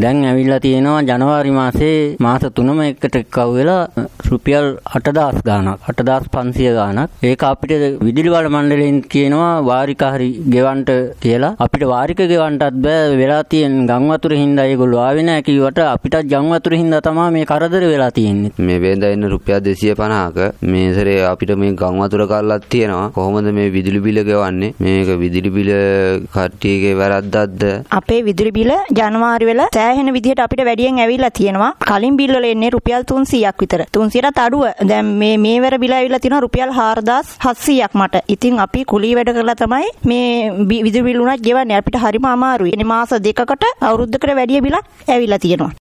දැන් ඇවිල්ලා තියෙනවා ජනවාරි මාසේ මාස 3ම එකට එක්කව වෙලා රුපියල් 8000 ගාණක් 8500 ගාණක්. ඒක අපිට විදුලි බල මණ්ඩලයෙන් කියනවා වාරික හරි ගෙවන්න කියලා. අපිට වාරික ගෙවන්නත් බෑ. වෙලා තියෙන ගම් වතුර හින්දා ඒගොල්ලෝ ආවේ නැහැ කිව්වට අපිට ගම් වතුර හින්දා තමයි මේ කරදර වෙලා තියෙන්නේ. මේ වේඳා ඉන්න රුපියල් 250ක මේ සැරේ අපිට මේ ගම් වතුර කල්ලක් තියෙනවා. කොහොමද මේ විදුලි බිල ගෙවන්නේ? මේක විදුලි බිල කට්ටියගේ වැරද්දක්ද? අපේ විදුලි බිල ජනවාරි වෙලා සෑහෙන විදිහට අපිට වැඩියෙන් ඇවිල්ලා තියෙනවා. කලින් බිල් වල එන්නේ රුපියල් 300ක් විතර. 300ට අඩුව. දැන් මේ මේවර බිල ඇවිල්ලා තියෙනවා රුපියල් 4700ක් මට. ඉතින් අපි කුලී වැඩ කරලා තමයි මේ විදුලි බිල් උනත් ගෙවන්නේ. අපිට හරිම අමාරුයි. එනේ මාස දෙකකට අවුරුද්දකට වැඩි බිලක් ඇවිල්ලා තියෙනවා.